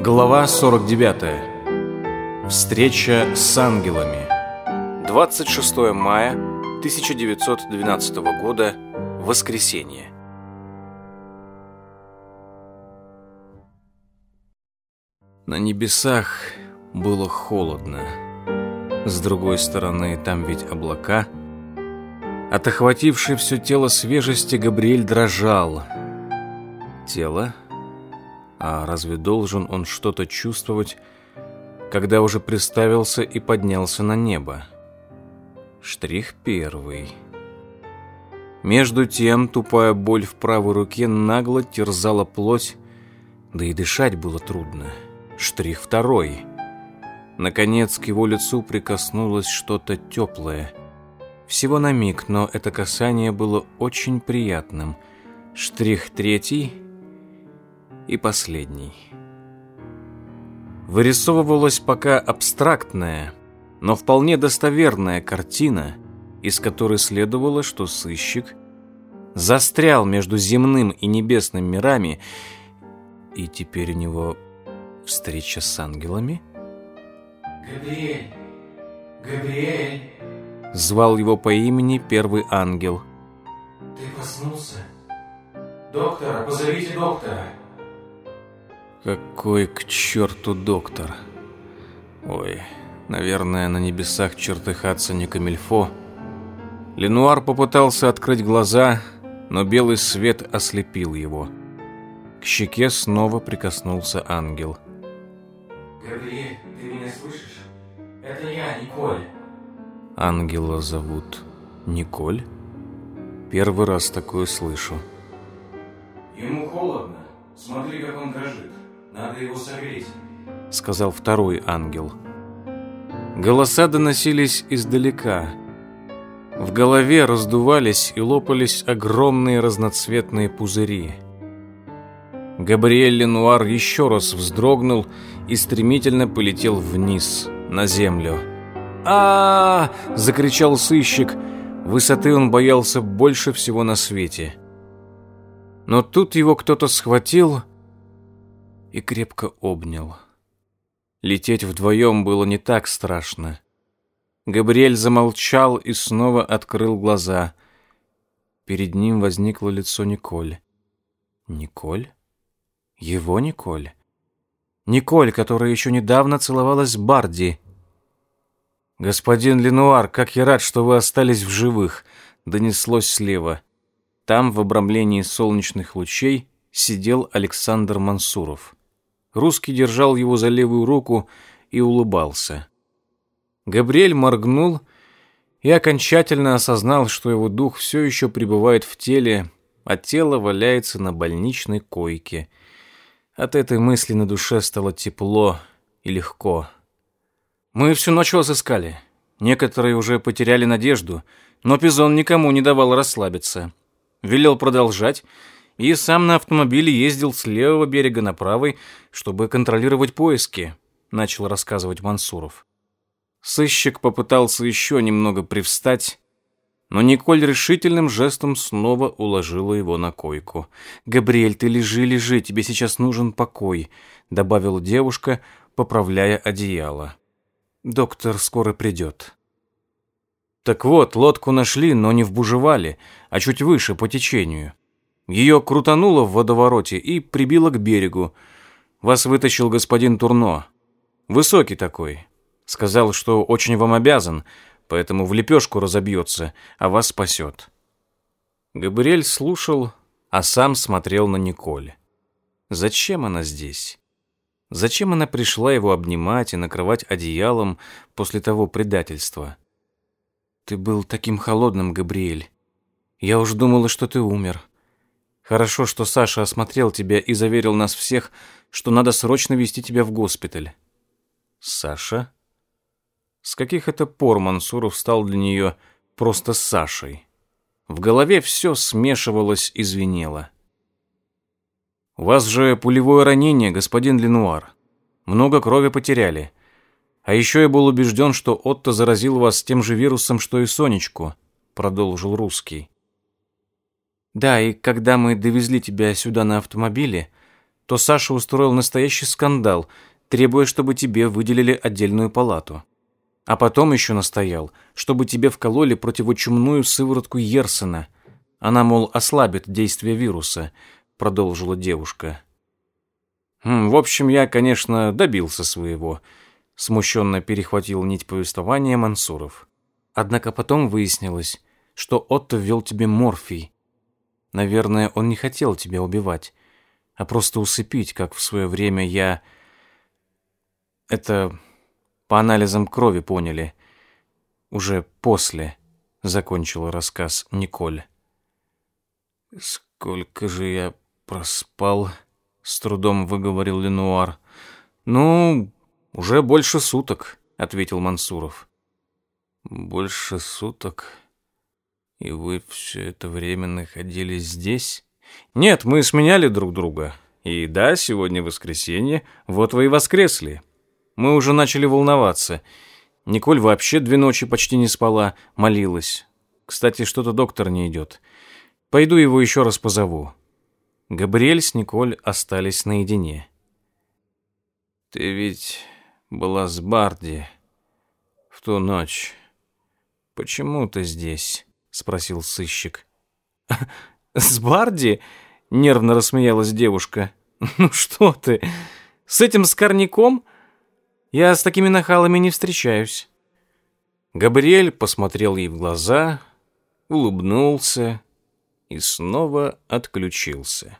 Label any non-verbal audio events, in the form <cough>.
Глава 49. Встреча с ангелами. 26 мая 1912 года. Воскресенье. На небесах было холодно. С другой стороны, там ведь облака. От охватившей все тело свежести Габриэль дрожал. Тело а разве должен он что-то чувствовать, когда уже приставился и поднялся на небо? Штрих первый. Между тем тупая боль в правой руке нагло терзала плоть, да и дышать было трудно. Штрих второй. Наконец к его лицу прикоснулось что-то теплое. Всего на миг, но это касание было очень приятным. Штрих третий — и последний. Вырисовывалась пока абстрактная, но вполне достоверная картина, из которой следовало, что сыщик застрял между земным и небесным мирами, и теперь у него встреча с ангелами? «Габриэль! Габриэль!» Звал его по имени первый ангел. «Ты проснулся? Доктора, позовите доктора!» Какой к черту доктор? Ой, наверное, на небесах чертыхаться не камильфо. Ленуар попытался открыть глаза, но белый свет ослепил его. К щеке снова прикоснулся ангел. «Габриэль, ты меня слышишь? Это я, Николь!» Ангела зовут Николь? Первый раз такое слышу. Ему холодно. Смотри, как он дрожит. — Надо его совесть, сказал второй ангел. Голоса доносились издалека. В голове раздувались и лопались огромные разноцветные пузыри. Габриэль Ленуар еще раз вздрогнул и стремительно полетел вниз, на землю. а, -а, -а, -а закричал сыщик. Высоты он боялся больше всего на свете. Но тут его кто-то схватил — и крепко обнял. Лететь вдвоем было не так страшно. Габриэль замолчал и снова открыл глаза. Перед ним возникло лицо Николь. Николь? Его Николь? Николь, которая еще недавно целовалась с Барди. «Господин Ленуар, как я рад, что вы остались в живых!» — донеслось слева. Там, в обрамлении солнечных лучей, сидел Александр Мансуров. Русский держал его за левую руку и улыбался. Габриэль моргнул и окончательно осознал, что его дух все еще пребывает в теле, а тело валяется на больничной койке. От этой мысли на душе стало тепло и легко. «Мы всю ночь вас искали. Некоторые уже потеряли надежду, но Пизон никому не давал расслабиться. Велел продолжать» и сам на автомобиле ездил с левого берега на правый, чтобы контролировать поиски», — начал рассказывать Мансуров. Сыщик попытался еще немного привстать, но Николь решительным жестом снова уложила его на койку. «Габриэль, ты лежи, лежи, тебе сейчас нужен покой», — добавила девушка, поправляя одеяло. «Доктор скоро придет». Так вот, лодку нашли, но не в Бужевале, а чуть выше по течению. Ее крутануло в водовороте и прибило к берегу. Вас вытащил господин Турно. Высокий такой. Сказал, что очень вам обязан, поэтому в лепешку разобьется, а вас спасет». Габриэль слушал, а сам смотрел на Николь. Зачем она здесь? Зачем она пришла его обнимать и накрывать одеялом после того предательства? «Ты был таким холодным, Габриэль. Я уж думала, что ты умер», Хорошо, что Саша осмотрел тебя и заверил нас всех, что надо срочно вести тебя в госпиталь. Саша? С каких это пор Мансуров стал для нее просто Сашей? В голове все смешивалось и звенело. У вас же пулевое ранение, господин Ленуар. Много крови потеряли. А еще я был убежден, что Отто заразил вас тем же вирусом, что и Сонечку, продолжил русский. Да, и когда мы довезли тебя сюда на автомобиле, то Саша устроил настоящий скандал, требуя, чтобы тебе выделили отдельную палату. А потом еще настоял, чтобы тебе вкололи противочумную сыворотку Ерсена. Она, мол, ослабит действие вируса, продолжила девушка. Хм, в общем, я, конечно, добился своего. Смущенно перехватил нить повествования Мансуров. Однако потом выяснилось, что Отто ввел тебе морфий, Наверное, он не хотел тебя убивать, а просто усыпить, как в свое время я... Это по анализам крови поняли. Уже после закончила рассказ Николь. «Сколько же я проспал?» — с трудом выговорил Ленуар. «Ну, уже больше суток», — ответил Мансуров. «Больше суток?» И вы все это время находились здесь? Нет, мы сменяли друг друга. И да, сегодня воскресенье, вот вы и воскресли. Мы уже начали волноваться. Николь вообще две ночи почти не спала, молилась. Кстати, что-то доктор не идет. Пойду его еще раз позову. Габриэль с Николь остались наедине. «Ты ведь была с Барди в ту ночь. Почему ты здесь?» спросил сыщик. <laughs> «С Барди?» — нервно рассмеялась девушка. <laughs> «Ну что ты, с этим скорняком? Я с такими нахалами не встречаюсь». Габриэль посмотрел ей в глаза, улыбнулся и снова отключился.